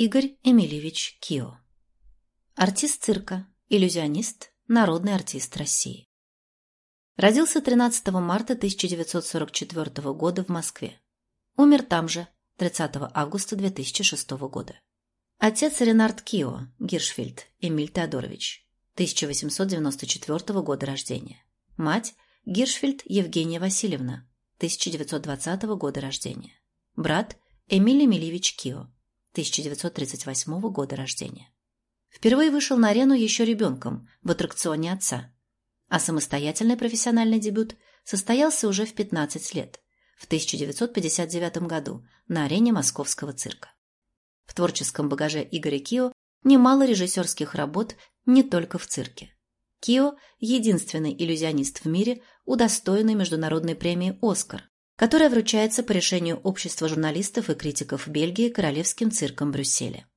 Игорь Эмильевич Кио. Артист цирка, иллюзионист, народный артист России. Родился 13 марта 1944 года в Москве. Умер там же, 30 августа 2006 года. Отец Ренард Кио, Гиршфельд, Эмиль Теодорович, 1894 года рождения. Мать – Гиршфельд Евгения Васильевна, 1920 года рождения. Брат – Эмиль Эмильевич Кио, 1938 года рождения. Впервые вышел на арену еще ребенком в аттракционе отца, а самостоятельный профессиональный дебют состоялся уже в 15 лет, в 1959 году на арене московского цирка. В творческом багаже Игоря Кио немало режиссерских работ не только в цирке. Кио – единственный иллюзионист в мире, удостоенный международной премии «Оскар», которая вручается по решению Общества журналистов и критиков Бельгии Королевским цирком Брюсселя.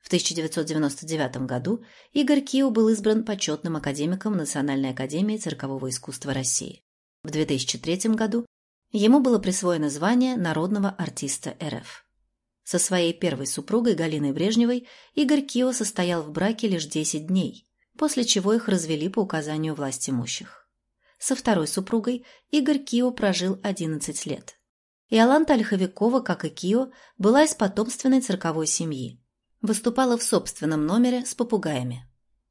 В 1999 году Игорь Кио был избран почетным академиком Национальной академии циркового искусства России. В 2003 году ему было присвоено звание народного артиста РФ. Со своей первой супругой Галиной Брежневой Игорь Кио состоял в браке лишь 10 дней, после чего их развели по указанию власть имущих. Со второй супругой Игорь Кио прожил 11 лет. Иоланта Ольховикова, как и Кио, была из потомственной цирковой семьи. Выступала в собственном номере с попугаями.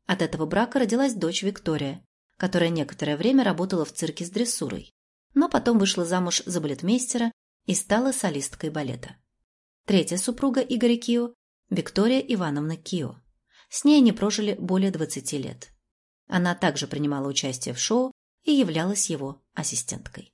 От этого брака родилась дочь Виктория, которая некоторое время работала в цирке с дрессурой, но потом вышла замуж за балетмейстера и стала солисткой балета. Третья супруга Игоря Кио – Виктория Ивановна Кио. С ней они прожили более 20 лет. Она также принимала участие в шоу и являлась его ассистенткой.